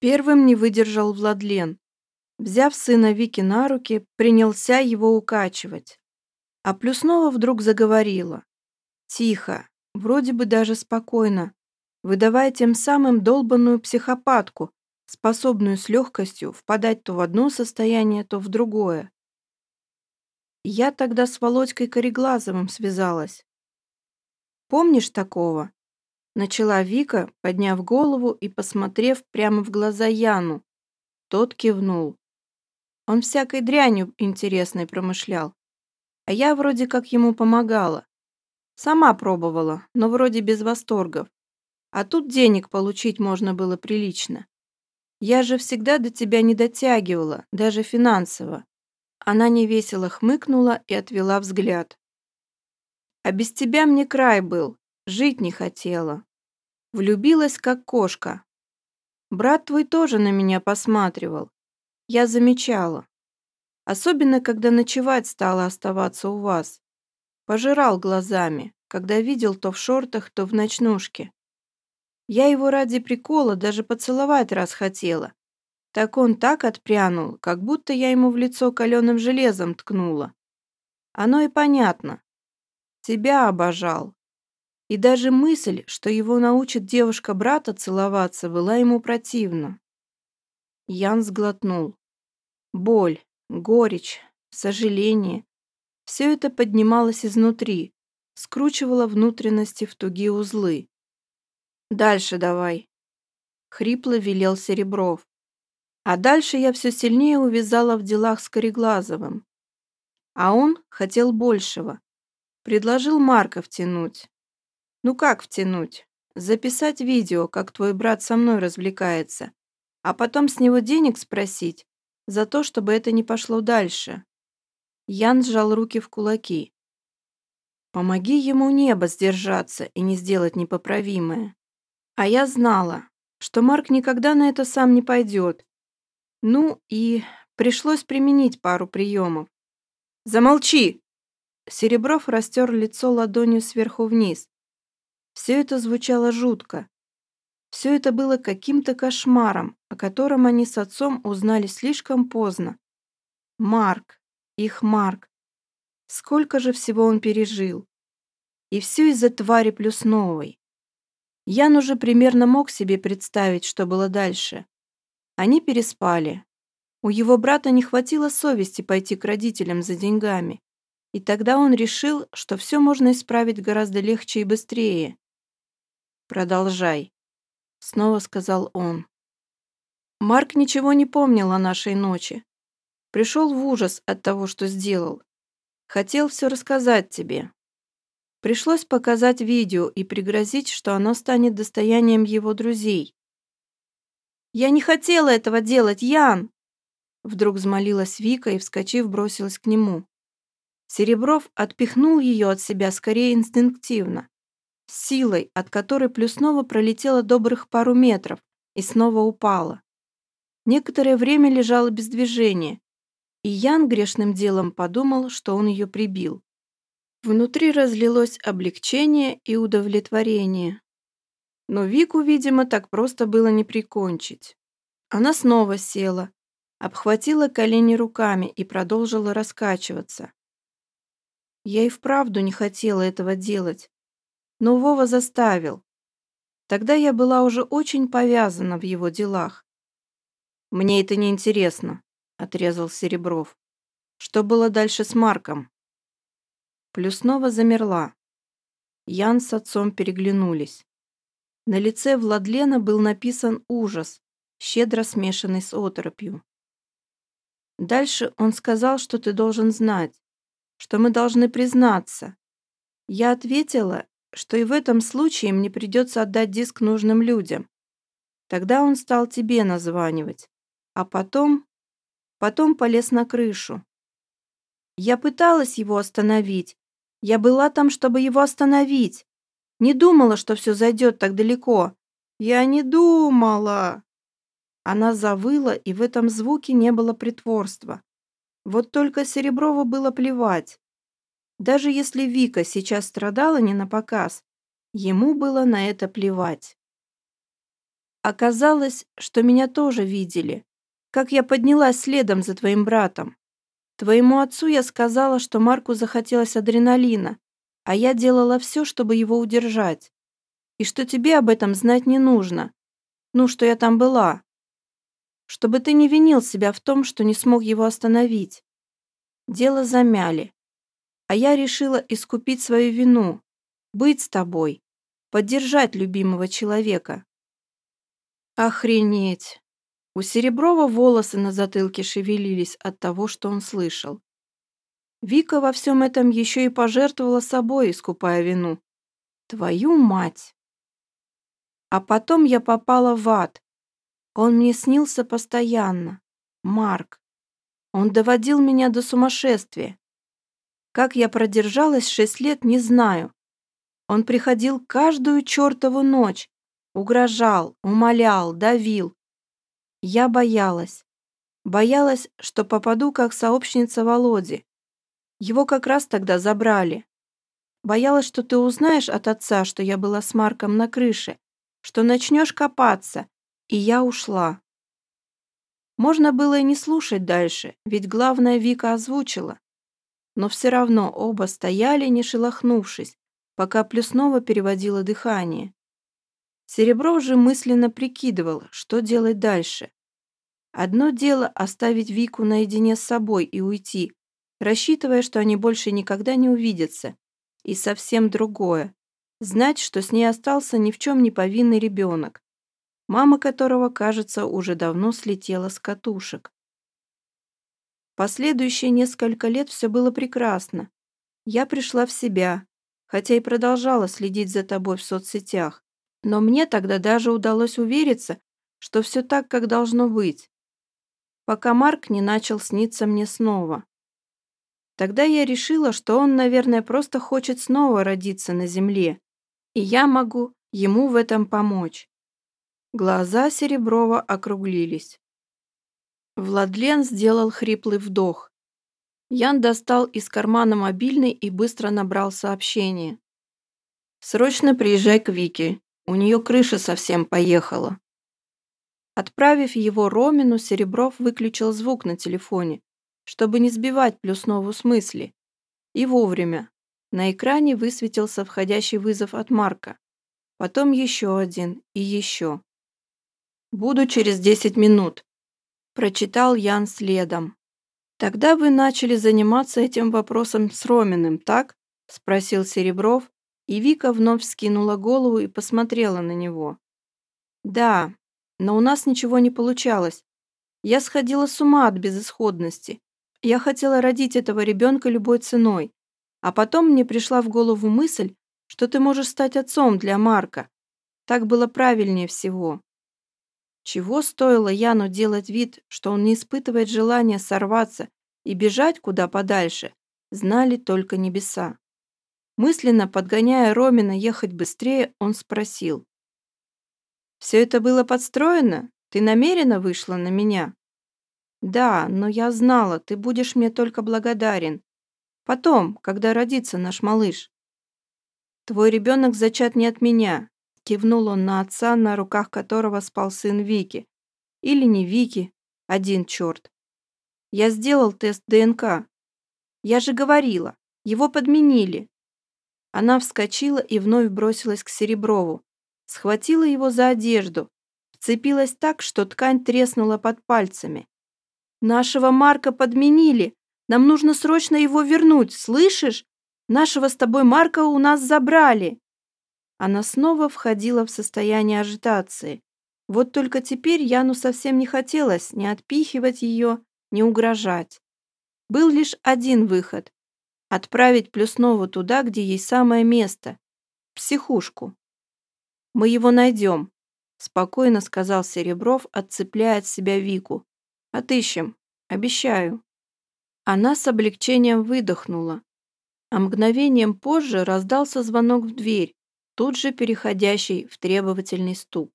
Первым не выдержал Владлен. Взяв сына Вики на руки, принялся его укачивать. А Плюснова вдруг заговорила. Тихо, вроде бы даже спокойно, выдавая тем самым долбанную психопатку, способную с легкостью впадать то в одно состояние, то в другое. Я тогда с Володькой Кореглазовым связалась. Помнишь такого? Начала Вика, подняв голову и посмотрев прямо в глаза Яну. Тот кивнул. Он всякой дрянью интересной промышлял. А я вроде как ему помогала. Сама пробовала, но вроде без восторгов. А тут денег получить можно было прилично. Я же всегда до тебя не дотягивала, даже финансово. Она невесело хмыкнула и отвела взгляд. А без тебя мне край был, жить не хотела. Влюбилась, как кошка. Брат твой тоже на меня посматривал. Я замечала. Особенно, когда ночевать стала оставаться у вас. Пожирал глазами, когда видел то в шортах, то в ночнушке. Я его ради прикола даже поцеловать раз хотела. Так он так отпрянул, как будто я ему в лицо каленым железом ткнула. Оно и понятно. Тебя обожал. И даже мысль, что его научит девушка брата целоваться, была ему противна. Ян сглотнул. Боль, горечь, сожаление. Все это поднималось изнутри, скручивало внутренности в тугие узлы. «Дальше давай», — хрипло велел Серебров. А дальше я все сильнее увязала в делах с Кореглазовым. А он хотел большего. Предложил Марка втянуть. Ну как втянуть? Записать видео, как твой брат со мной развлекается, а потом с него денег спросить за то, чтобы это не пошло дальше. Ян сжал руки в кулаки. Помоги ему небо сдержаться и не сделать непоправимое. А я знала, что Марк никогда на это сам не пойдет. Ну и пришлось применить пару приемов. «Замолчи!» Серебров растер лицо ладонью сверху вниз, все это звучало жутко. Все это было каким-то кошмаром, о котором они с отцом узнали слишком поздно. Марк, их Марк. Сколько же всего он пережил. И все из-за твари плюс новой. Ян уже примерно мог себе представить, что было дальше. Они переспали. У его брата не хватило совести пойти к родителям за деньгами. И тогда он решил, что все можно исправить гораздо легче и быстрее. «Продолжай», — снова сказал он. Марк ничего не помнил о нашей ночи. Пришел в ужас от того, что сделал. Хотел все рассказать тебе. Пришлось показать видео и пригрозить, что оно станет достоянием его друзей. «Я не хотела этого делать, Ян!» Вдруг взмолилась Вика и, вскочив, бросилась к нему. Серебров отпихнул ее от себя скорее инстинктивно силой, от которой Плюснова пролетела добрых пару метров и снова упала. Некоторое время лежала без движения, и Ян грешным делом подумал, что он ее прибил. Внутри разлилось облегчение и удовлетворение. Но Вику, видимо, так просто было не прикончить. Она снова села, обхватила колени руками и продолжила раскачиваться. Я и вправду не хотела этого делать, но Вова заставил. Тогда я была уже очень повязана в его делах. «Мне это не интересно», — отрезал Серебров. «Что было дальше с Марком?» Плюснова замерла. Ян с отцом переглянулись. На лице Владлена был написан ужас, щедро смешанный с оторопью. Дальше он сказал, что ты должен знать, что мы должны признаться. Я ответила, что и в этом случае мне придется отдать диск нужным людям. Тогда он стал тебе названивать. А потом... Потом полез на крышу. Я пыталась его остановить. Я была там, чтобы его остановить. Не думала, что все зайдет так далеко. Я не думала. Она завыла, и в этом звуке не было притворства. Вот только Сереброву было плевать. Даже если Вика сейчас страдала не на показ, ему было на это плевать. Оказалось, что меня тоже видели, как я поднялась следом за твоим братом. Твоему отцу я сказала, что Марку захотелось адреналина, а я делала все, чтобы его удержать. И что тебе об этом знать не нужно. Ну, что я там была. Чтобы ты не винил себя в том, что не смог его остановить. Дело замяли. А я решила искупить свою вину, быть с тобой, поддержать любимого человека. Охренеть! У Сереброва волосы на затылке шевелились от того, что он слышал. Вика во всем этом еще и пожертвовала собой, искупая вину. Твою мать! А потом я попала в ад. Он мне снился постоянно. Марк. Он доводил меня до сумасшествия. Как я продержалась шесть лет, не знаю. Он приходил каждую чертову ночь, угрожал, умолял, давил. Я боялась. Боялась, что попаду как сообщница Володи. Его как раз тогда забрали. Боялась, что ты узнаешь от отца, что я была с Марком на крыше, что начнешь копаться, и я ушла. Можно было и не слушать дальше, ведь главное Вика озвучила. Но все равно оба стояли, не шелохнувшись, пока Плюснова переводила дыхание. Серебров же мысленно прикидывал, что делать дальше. Одно дело оставить Вику наедине с собой и уйти, рассчитывая, что они больше никогда не увидятся. И совсем другое – знать, что с ней остался ни в чем не повинный ребенок, мама которого, кажется, уже давно слетела с катушек. Последующие несколько лет все было прекрасно. Я пришла в себя, хотя и продолжала следить за тобой в соцсетях. Но мне тогда даже удалось увериться, что все так, как должно быть, пока Марк не начал сниться мне снова. Тогда я решила, что он, наверное, просто хочет снова родиться на земле, и я могу ему в этом помочь. Глаза Сереброва округлились. Владлен сделал хриплый вдох. Ян достал из кармана мобильный и быстро набрал сообщение. «Срочно приезжай к Вике. У нее крыша совсем поехала». Отправив его Ромину, Серебров выключил звук на телефоне чтобы не сбивать Плюснову с мысли. И вовремя. На экране высветился входящий вызов от Марка. Потом еще один и еще. «Буду через 10 минут», – прочитал Ян следом. «Тогда вы начали заниматься этим вопросом с Роминым, так?» – спросил Серебров, и Вика вновь скинула голову и посмотрела на него. «Да, но у нас ничего не получалось. Я сходила с ума от безысходности. Я хотела родить этого ребенка любой ценой. А потом мне пришла в голову мысль, что ты можешь стать отцом для Марка. Так было правильнее всего. Чего стоило Яну делать вид, что он не испытывает желания сорваться и бежать куда подальше, знали только небеса. Мысленно подгоняя Ромина ехать быстрее, он спросил. «Все это было подстроено? Ты намеренно вышла на меня?» Да, но я знала, ты будешь мне только благодарен. Потом, когда родится наш малыш. Твой ребенок зачат не от меня. Кивнул он на отца, на руках которого спал сын Вики. Или не Вики, один черт. Я сделал тест ДНК. Я же говорила, его подменили. Она вскочила и вновь бросилась к Сереброву. Схватила его за одежду. Вцепилась так, что ткань треснула под пальцами. Нашего Марка подменили. Нам нужно срочно его вернуть, слышишь? Нашего с тобой Марка у нас забрали. Она снова входила в состояние ажитации. Вот только теперь Яну совсем не хотелось ни отпихивать ее, ни угрожать. Был лишь один выход – отправить Плюснову туда, где ей самое место – психушку. «Мы его найдем», – спокойно сказал Серебров, отцепляя от себя Вику. Отыщем. Обещаю». Она с облегчением выдохнула. А мгновением позже раздался звонок в дверь, тут же переходящий в требовательный стук.